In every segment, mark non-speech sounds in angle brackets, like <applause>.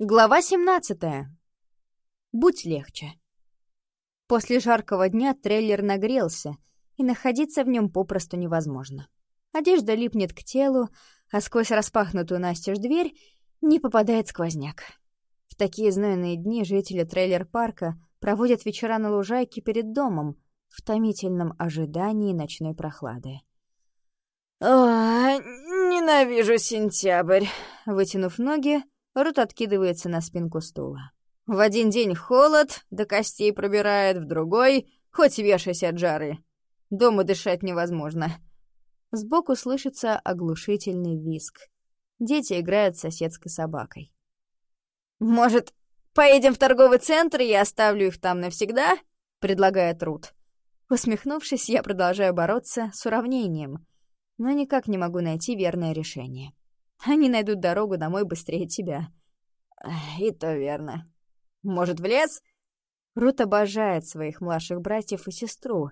Глава 17. Будь легче. После жаркого дня трейлер нагрелся, и находиться в нем попросту невозможно. Одежда липнет к телу, а сквозь распахнутую настежь дверь не попадает сквозняк. В такие знойные дни жители трейлер-парка проводят вечера на лужайке перед домом в томительном ожидании ночной прохлады. «О, ненавижу сентябрь!» Вытянув ноги, Рут откидывается на спинку стула. В один день холод, до костей пробирает, в другой — хоть вешайся от жары. Дома дышать невозможно. Сбоку слышится оглушительный визг. Дети играют с соседской собакой. «Может, поедем в торговый центр, и я оставлю их там навсегда?» — предлагает Рут. Усмехнувшись, я продолжаю бороться с уравнением, но никак не могу найти верное решение. Они найдут дорогу домой быстрее тебя. И то верно. Может, в лес? Рут обожает своих младших братьев и сестру,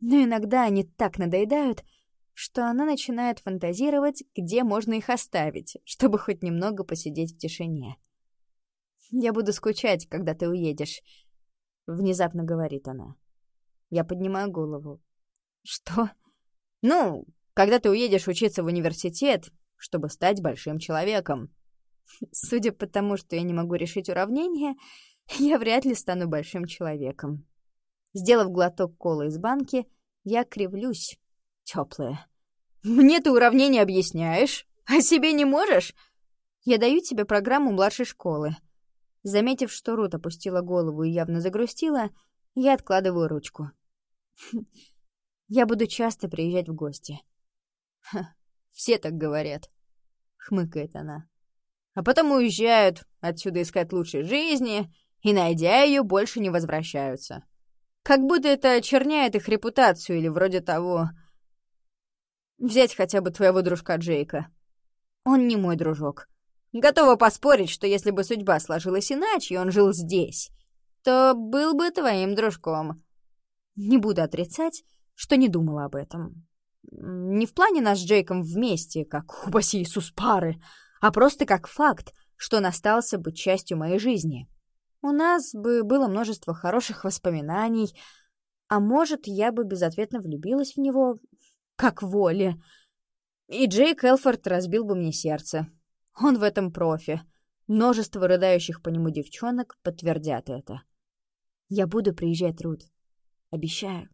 но иногда они так надоедают, что она начинает фантазировать, где можно их оставить, чтобы хоть немного посидеть в тишине. «Я буду скучать, когда ты уедешь», — внезапно говорит она. Я поднимаю голову. «Что?» «Ну, когда ты уедешь учиться в университет, чтобы стать большим человеком. <laughs> Судя по тому, что я не могу решить уравнение, <laughs> я вряд ли стану большим человеком. Сделав глоток колы из банки, я кривлюсь. Тёплое. «Мне ты уравнение объясняешь, а себе не можешь?» Я даю тебе программу младшей школы. Заметив, что Рут опустила голову и явно загрустила, я откладываю ручку. <laughs> Я буду часто приезжать в гости. Все так говорят», — хмыкает она. «А потом уезжают отсюда искать лучшей жизни, и, найдя ее, больше не возвращаются. Как будто это очерняет их репутацию или вроде того. Взять хотя бы твоего дружка Джейка. Он не мой дружок. Готова поспорить, что если бы судьба сложилась иначе, и он жил здесь, то был бы твоим дружком. Не буду отрицать, что не думала об этом. Не в плане нас с Джейком вместе, как, упаси Иисус, пары, а просто как факт, что он остался быть частью моей жизни. У нас бы было множество хороших воспоминаний, а может, я бы безответно влюбилась в него, как воле. И Джейк Элфорд разбил бы мне сердце. Он в этом профи. Множество рыдающих по нему девчонок подтвердят это. Я буду приезжать, Рут. Обещаю.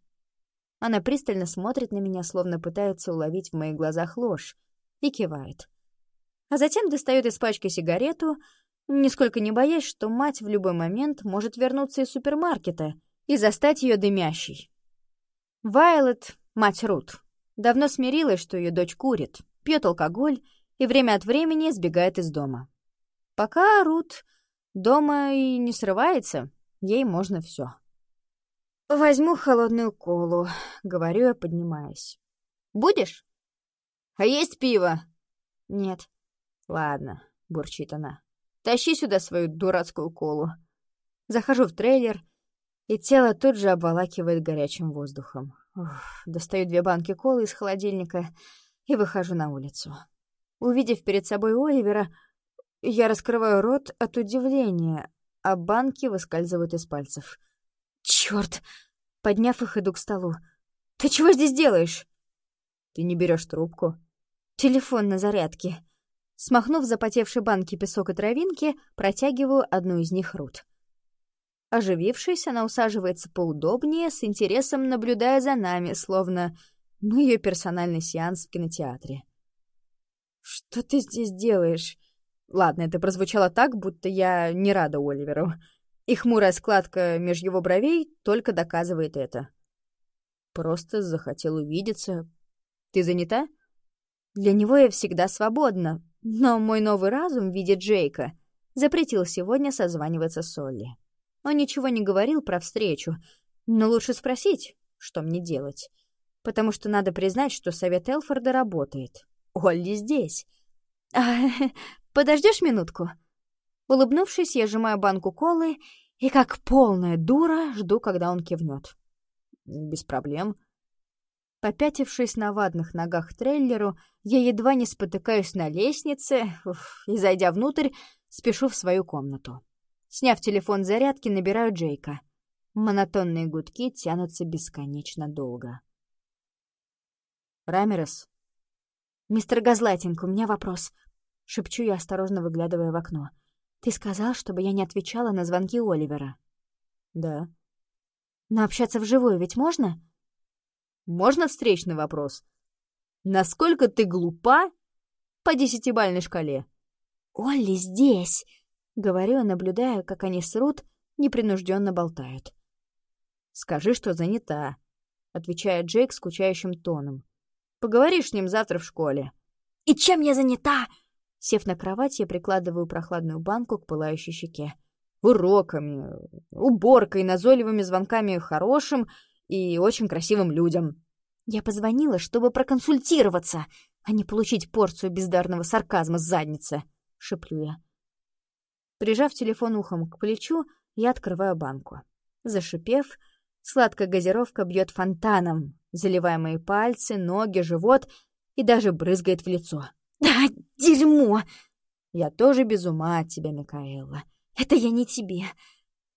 Она пристально смотрит на меня, словно пытается уловить в моих глазах ложь, и кивает. А затем достает из пачки сигарету, нисколько не боясь, что мать в любой момент может вернуться из супермаркета и застать ее дымящей. Вайлет, мать Рут, давно смирилась, что ее дочь курит, пьет алкоголь и время от времени сбегает из дома. Пока Рут дома и не срывается, ей можно все. «Возьму холодную колу», — говорю я, поднимаясь. «Будешь?» «А есть пиво?» «Нет». «Ладно», — бурчит она. «Тащи сюда свою дурацкую колу». Захожу в трейлер, и тело тут же обволакивает горячим воздухом. Уф, достаю две банки колы из холодильника и выхожу на улицу. Увидев перед собой Оливера, я раскрываю рот от удивления, а банки выскальзывают из пальцев — Черт! Подняв их, иду к столу. Ты чего здесь делаешь? Ты не берешь трубку. Телефон на зарядке. Смахнув запотевшие банки песок и травинки, протягиваю одну из них Рут. Оживившись, она усаживается поудобнее, с интересом наблюдая за нами, словно мы ее персональный сеанс в кинотеатре. «Что ты здесь делаешь?» Ладно, это прозвучало так, будто я не рада Оливеру. И хмурая складка меж его бровей только доказывает это. Просто захотел увидеться. Ты занята? Для него я всегда свободна, но мой новый разум в виде Джейка запретил сегодня созваниваться с Олли. Он ничего не говорил про встречу, но лучше спросить, что мне делать. Потому что надо признать, что совет Элфорда работает. Олли здесь. А, <laughs> подождешь минутку? Улыбнувшись, я сжимаю банку колы и, как полная дура, жду, когда он кивнет. Без проблем. Попятившись на ватных ногах к трейлеру, я едва не спотыкаюсь на лестнице и, зайдя внутрь, спешу в свою комнату. Сняв телефон зарядки, набираю Джейка. Монотонные гудки тянутся бесконечно долго. «Рамерес?» «Мистер Газлайтинг, у меня вопрос», — шепчу я, осторожно выглядывая в окно. «Ты сказал, чтобы я не отвечала на звонки Оливера?» «Да». «Но общаться вживую ведь можно?» «Можно встречный вопрос?» «Насколько ты глупа по десятибальной шкале?» «Олли здесь!» — говорю, наблюдая, как они срут, непринужденно болтают. «Скажи, что занята», — отвечает Джейк скучающим тоном. «Поговоришь с ним завтра в школе». «И чем я занята?» Сев на кровать, я прикладываю прохладную банку к пылающей щеке. «Уроками, уборкой, назойливыми звонками хорошим и очень красивым людям». Я позвонила, чтобы проконсультироваться, а не получить порцию бездарного сарказма с задницы, — шеплю я. Прижав телефон ухом к плечу, я открываю банку. Зашипев, сладкая газировка бьет фонтаном, заливая мои пальцы, ноги, живот и даже брызгает в лицо. «Да, дерьмо!» «Я тоже без ума от тебя, Микаэла. Это я не тебе!»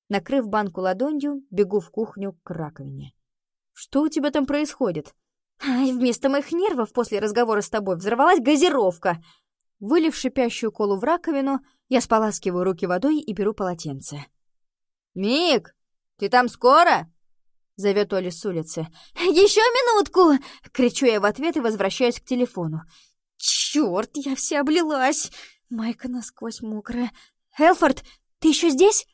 Накрыв банку ладонью, бегу в кухню к раковине. «Что у тебя там происходит?» Ай, вместо моих нервов после разговора с тобой взорвалась газировка. Вылив шипящую колу в раковину, я споласкиваю руки водой и беру полотенце. «Мик, ты там скоро?» — зовет Оля с улицы. «Еще минутку!» — кричу я в ответ и возвращаюсь к телефону. «Черт, я вся облилась!» Майка насквозь мокрая. «Элфорд, ты еще здесь?»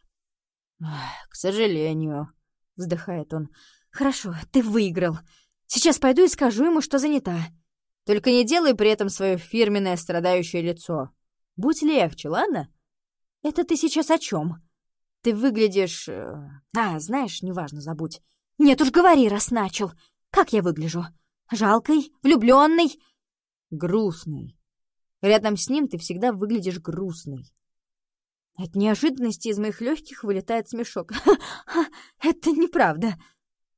«К сожалению», — вздыхает он. «Хорошо, ты выиграл. Сейчас пойду и скажу ему, что занята. Только не делай при этом свое фирменное страдающее лицо. Будь легче, ладно? Это ты сейчас о чем? Ты выглядишь... Э, а, знаешь, неважно, забудь. Нет уж, говори, раз начал. Как я выгляжу? Жалкой? Влюбленной? Грустный. Рядом с ним ты всегда выглядишь грустной. От неожиданности из моих легких вылетает смешок. <laughs> Это неправда.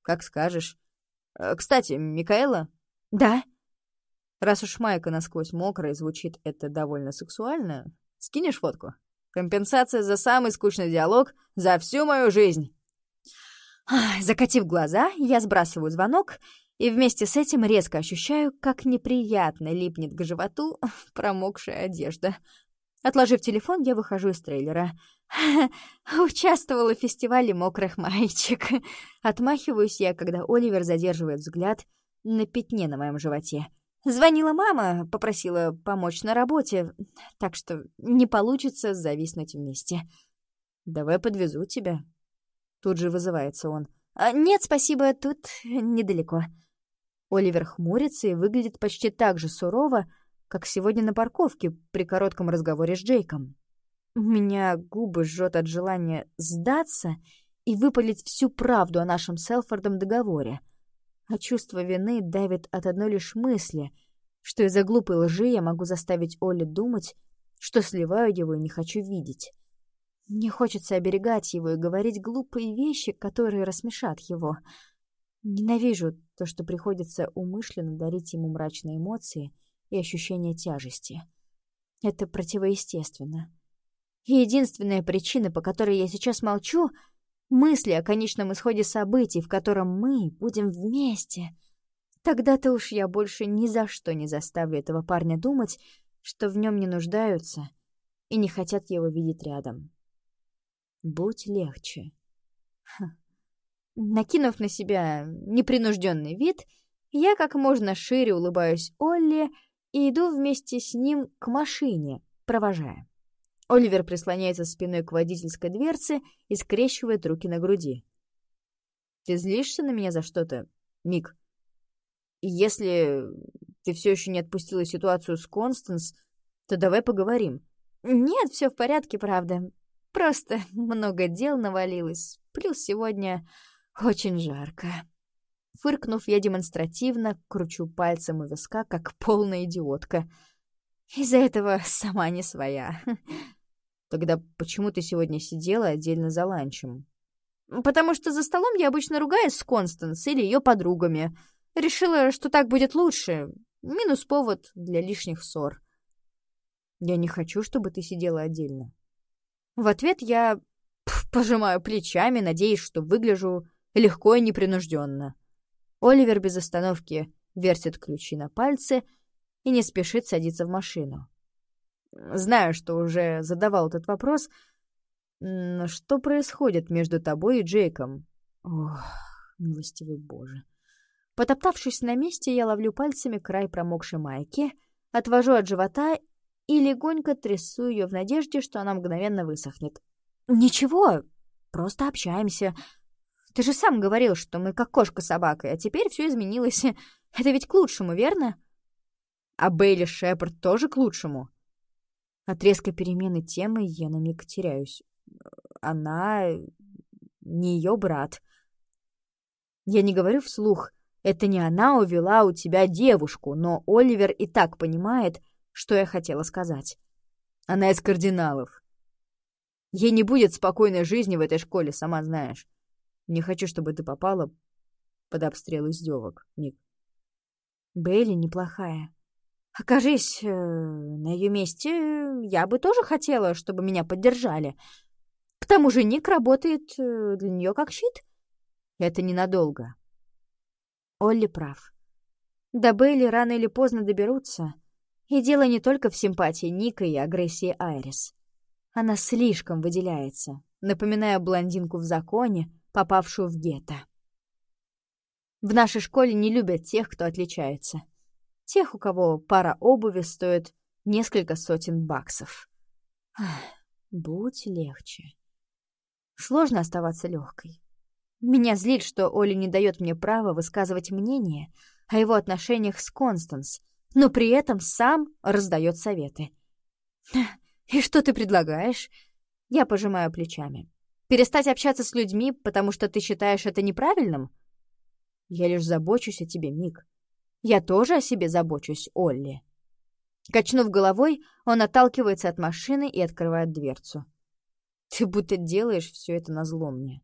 Как скажешь. Э, кстати, Микаэла? Да. Раз уж майка насквозь мокрая, звучит это довольно сексуально, скинешь фотку? Компенсация за самый скучный диалог за всю мою жизнь. Закатив глаза, я сбрасываю звонок и вместе с этим резко ощущаю, как неприятно липнет к животу <laughs> промокшая одежда. Отложив телефон, я выхожу из трейлера. <laughs> Участвовала в фестивале мокрых маечек. Отмахиваюсь я, когда Оливер задерживает взгляд на пятне на моем животе. Звонила мама, попросила помочь на работе, так что не получится зависнуть вместе. «Давай подвезу тебя». Тут же вызывается он. «А, «Нет, спасибо, тут недалеко». Оливер хмурится и выглядит почти так же сурово, как сегодня на парковке при коротком разговоре с Джейком. У меня губы жжет от желания сдаться и выпалить всю правду о нашем Селфордом договоре. А чувство вины давит от одной лишь мысли, что из-за глупой лжи я могу заставить Олли думать, что сливаю его и не хочу видеть. Мне хочется оберегать его и говорить глупые вещи, которые рассмешат его. Ненавижу то, что приходится умышленно дарить ему мрачные эмоции — и ощущение тяжести. Это противоестественно. И единственная причина, по которой я сейчас молчу — мысли о конечном исходе событий, в котором мы будем вместе. Тогда-то уж я больше ни за что не заставлю этого парня думать, что в нем не нуждаются и не хотят его видеть рядом. Будь легче. Ха. Накинув на себя непринужденный вид, я как можно шире улыбаюсь Олли и иду вместе с ним к машине, провожая. Оливер прислоняется спиной к водительской дверце и скрещивает руки на груди. «Ты злишься на меня за что-то, Мик? Если ты все еще не отпустила ситуацию с Констанс, то давай поговорим». «Нет, все в порядке, правда. Просто <laughs> много дел навалилось. Плюс сегодня очень жарко». Фыркнув, я демонстративно кручу пальцем у виска, как полная идиотка. Из-за этого сама не своя. <laughs> Тогда почему ты сегодня сидела отдельно за ланчем? Потому что за столом я обычно ругаюсь с Констанс или ее подругами. Решила, что так будет лучше. Минус повод для лишних ссор. Я не хочу, чтобы ты сидела отдельно. В ответ я пожимаю плечами, надеясь, что выгляжу легко и непринужденно. Оливер без остановки вертит ключи на пальце и не спешит садиться в машину. Знаю, что уже задавал этот вопрос, что происходит между тобой и Джейком? Ох, милостивый боже. Потоптавшись на месте, я ловлю пальцами край промокшей майки, отвожу от живота и легонько трясу ее в надежде, что она мгновенно высохнет. «Ничего, просто общаемся. Ты же сам говорил, что мы как кошка с собакой, а теперь все изменилось. <laughs> Это ведь к лучшему, верно?» «А Бейли Шепард тоже к лучшему?» От резкой перемены темы я на миг теряюсь. Она не ее брат. Я не говорю вслух. Это не она увела у тебя девушку, но Оливер и так понимает, что я хотела сказать. Она из кардиналов. Ей не будет спокойной жизни в этой школе, сама знаешь. Не хочу, чтобы ты попала под обстрел издевок, Ник. Бейли неплохая. Окажись э, на ее месте, я бы тоже хотела, чтобы меня поддержали. К тому же Ник работает э, для нее как щит. Это ненадолго. Олли прав. До Бейли рано или поздно доберутся. И дело не только в симпатии Ника и агрессии Айрис. Она слишком выделяется, напоминая блондинку в законе, попавшую в гетто. В нашей школе не любят тех, кто отличается. Тех, у кого пара обуви стоит несколько сотен баксов. Ах, будь легче. Сложно оставаться легкой. Меня злит, что Оля не дает мне права высказывать мнение о его отношениях с Констанс, но при этом сам раздает советы. «И что ты предлагаешь?» Я пожимаю плечами. «Перестать общаться с людьми, потому что ты считаешь это неправильным?» «Я лишь забочусь о тебе, Мик. Я тоже о себе забочусь, Олли». Качнув головой, он отталкивается от машины и открывает дверцу. «Ты будто делаешь все это назло мне».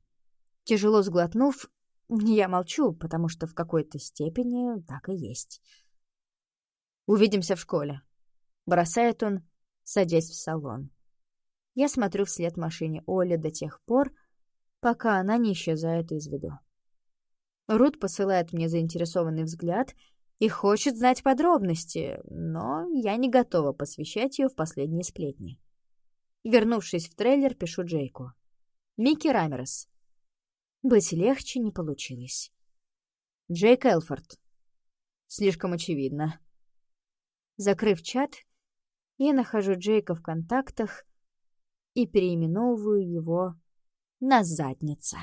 Тяжело сглотнув, я молчу, потому что в какой-то степени так и есть. «Увидимся в школе», — бросает он, садясь в салон. Я смотрю вслед машине Оли до тех пор, пока она не исчезает из виду. Рут посылает мне заинтересованный взгляд и хочет знать подробности, но я не готова посвящать ее в последние сплетни. Вернувшись в трейлер, пишу Джейку. «Микки Рамерес». Быть легче не получилось. Джейк Элфорд. Слишком очевидно. Закрыв чат, я нахожу Джейка в контактах и переименовываю его на задница.